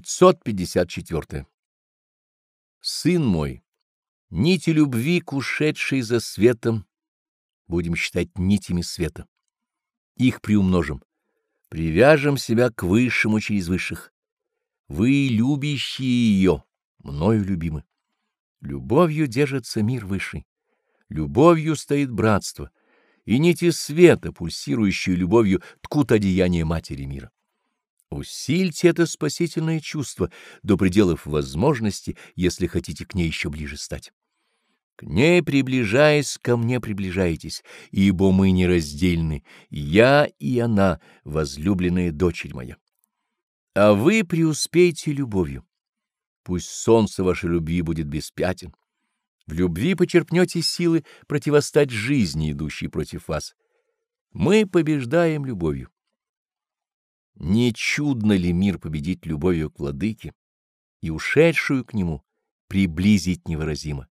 554. Сын мой, нити любви к за светом будем считать нитями света. Их приумножим, привяжем себя к высшему через высших. Вы, любящие ее, мною любимы. Любовью держится мир высший, любовью стоит братство, и нити света, пульсирующие любовью, ткут одеяние Матери мира. Усильте это спасительное чувство до пределов возможности, если хотите к ней еще ближе стать. К ней приближаясь, ко мне приближаетесь, ибо мы нераздельны, я и она, возлюбленная дочерь моя. А вы преуспейте любовью. Пусть солнце вашей любви будет беспятен. В любви почерпнете силы противостать жизни, идущей против вас. Мы побеждаем любовью. Не чудно ли мир победить любовью к владыке и ушедшую к нему приблизить невыразимо?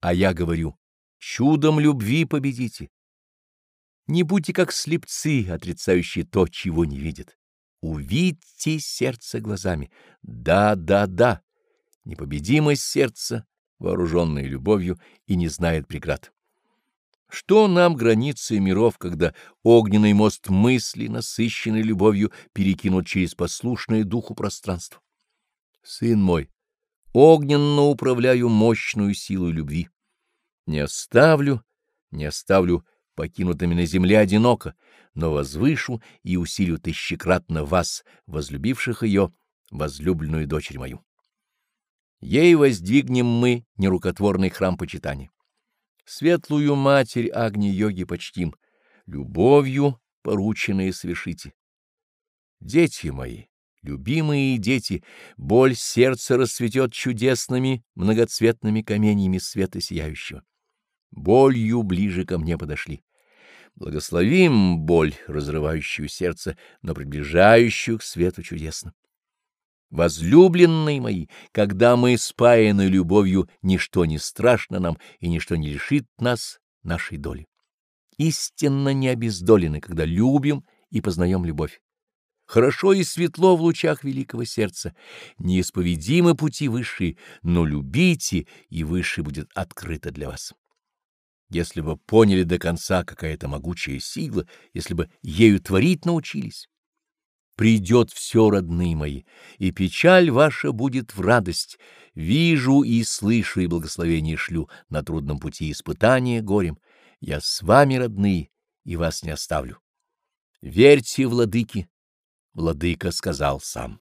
А я говорю, чудом любви победите. Не будьте как слепцы, отрицающие то, чего не видят. Увидьте сердце глазами. Да, да, да. Непобедимость сердца, вооруженное любовью и не знает преград. Что нам границы миров, когда огненный мост мысли, насыщенный любовью, перекинут через послушное духу пространство? Сын мой, огненно управляю мощную силу любви. Не оставлю, не оставлю покинутыми на земле одиноко, но возвышу и усилю тысячекратно вас, возлюбивших ее, возлюбленную дочерь мою. Ей воздвигнем мы нерукотворный храм почитания. Светлую Матерь Агни-йоги почтим, любовью порученные совершите. Дети мои, любимые дети, боль сердца расцветет чудесными многоцветными каменьями света сияющего. Болью ближе ко мне подошли. Благословим боль, разрывающую сердце, но приближающую к свету чудесно. Возлюбленные мои, когда мы спаяны любовью, ничто не страшно нам и ничто не лишит нас нашей доли. Истинно не обездолены, когда любим и познаем любовь. Хорошо и светло в лучах великого сердца. Неисповедимы пути высшие, но любите, и высший будет открыто для вас. Если бы поняли до конца, какая это могучая сила, если бы ею творить научились, придет все, родные мои, и печаль ваша будет в радость. Вижу и слышу, и благословение шлю на трудном пути испытания горем. Я с вами, родные, и вас не оставлю. Верьте, владыки, владыка сказал сам.